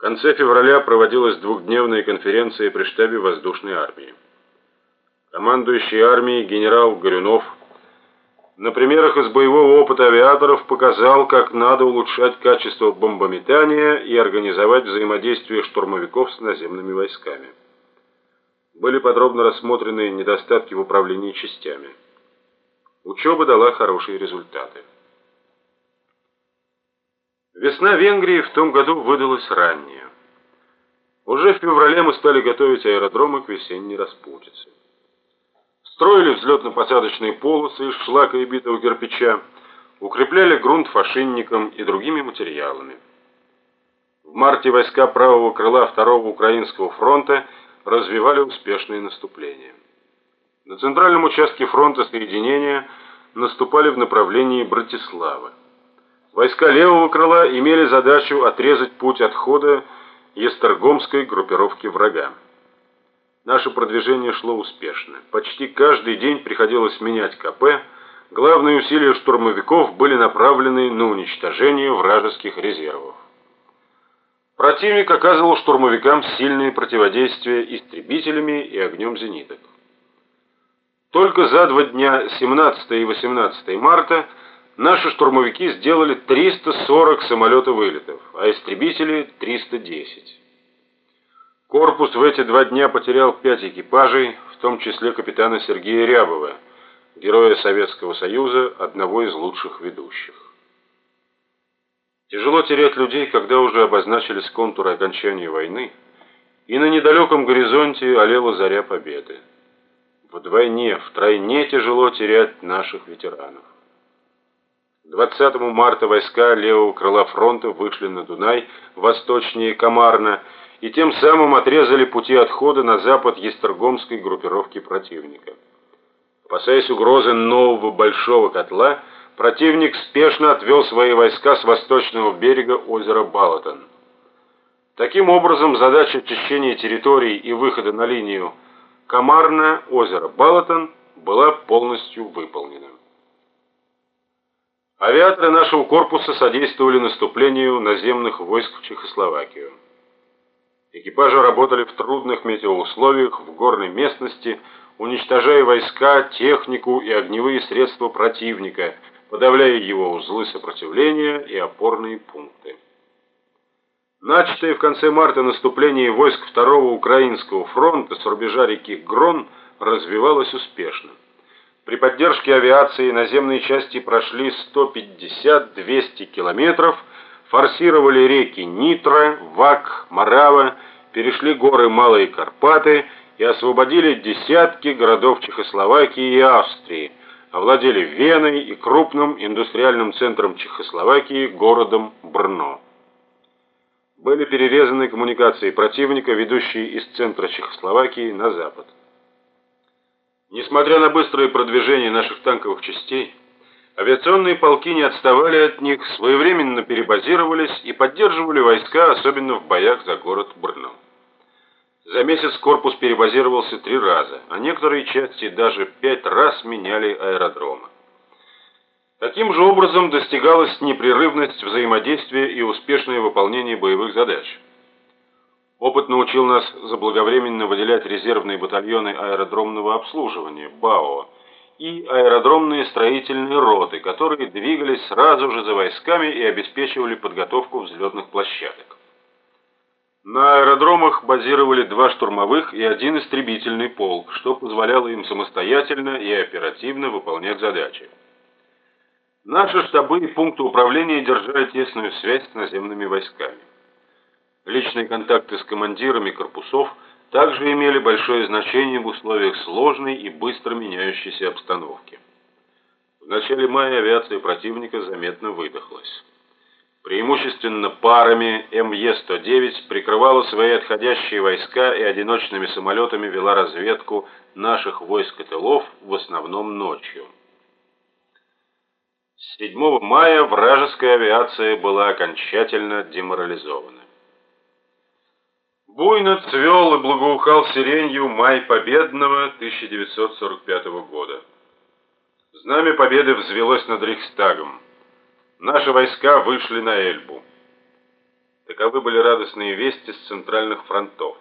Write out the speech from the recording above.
конце февраля проводилась двухдневная конференция при штабе воздушной армии. Командующий армией генерал Горюнов на примерах из боевого опыта авиаторов показал, как надо улучшать качество бомбометания и организовать взаимодействие штурмовиков с наземными войсками. Были подробно рассмотрены недостатки в управлении частями. Учеба дала хорошие результаты. Весна Венгрии в том году выдалась ранняя. Уже в феврале мы стали готовить аэродромы к весенней распутице. Строили взлетно-посадочные полосы из шлака и битого кирпича, укрепляли грунт фашинником и другими материалами. В марте войска правого крыла Второго Украинского фронта развивали успешные наступления. На центральном участке фронта соединения наступали в направлении Братиславы. Войска левого крыла имели задачу отрезать путь отхода Естергомской группировки врага. Наше продвижение шло успешно. Почти каждый день приходилось менять КП. Главные усилия штурмовиков были направлены на уничтожение вражеских резервов. Противник оказывал штурмовикам сильное противодействие истребителями и огнем зениток. Только за два дня 17 и 18 марта наши штурмовики сделали 340 самолетов-вылетов, а истребители 310. Корпус в эти два дня потерял пять экипажей, в том числе капитана Сергея Рябова, героя Советского Союза, одного из лучших ведущих. Тяжело терять людей, когда уже обозначились контуры окончания войны, и на недалеком горизонте олела заря победы. Вдвойне, втройне тяжело терять наших ветеранов. 20 марта войска левого крыла фронта вышли на Дунай, восточнее Комарна, и тем самым отрезали пути отхода на запад Естергомской группировки противника. Опасаясь угрозы нового большого котла, противник спешно отвел свои войска с восточного берега озера Балатон. Таким образом, задача очищения территорий и выхода на линию Комарное озеро Балатон была полностью выполнена. Авиаторы нашего корпуса содействовали наступлению наземных войск в Чехословакию. Экипажи работали в трудных метеоусловиях в горной местности, уничтожая войска, технику и огневые средства противника – подавляя его узлы сопротивления и опорные пункты. Начатое в конце марта наступление войск Второго Украинского фронта с рубежа реки Грон развивалось успешно. При поддержке авиации наземные части прошли 150-200 километров, форсировали реки Нитра, Вак, Марава, перешли горы Малые Карпаты и освободили десятки городов Чехословакии и Австрии, овладели Веной и крупным индустриальным центром Чехословакии, городом Брно. Были перерезаны коммуникации противника, ведущие из центра Чехословакии на запад. Несмотря на быстрое продвижение наших танковых частей, авиационные полки не отставали от них, своевременно перебазировались и поддерживали войска, особенно в боях за город Брно. За месяц корпус перебазировался три раза, а некоторые части даже пять раз меняли аэродромы. Таким же образом достигалась непрерывность взаимодействия и успешное выполнение боевых задач. Опыт научил нас заблаговременно выделять резервные батальоны аэродромного обслуживания БАО и аэродромные строительные роты, которые двигались сразу же за войсками и обеспечивали подготовку взлетных площадок. На аэродромах базировали два штурмовых и один истребительный полк, что позволяло им самостоятельно и оперативно выполнять задачи. Наши штабы и пункты управления держали тесную связь с наземными войсками. Личные контакты с командирами корпусов также имели большое значение в условиях сложной и быстро меняющейся обстановки. В начале мая авиация противника заметно выдохлась преимущественно парами МЕ-109 прикрывала свои отходящие войска и одиночными самолетами вела разведку наших войск и тылов в основном ночью. С 7 мая вражеская авиация была окончательно деморализована. Буйно цвел и благоухал сиренью май победного 1945 года. Знамя победы взвелось над Рейхстагом наши войска вышли на Эльбу. Таковы были радостные вести с центральных фронтов.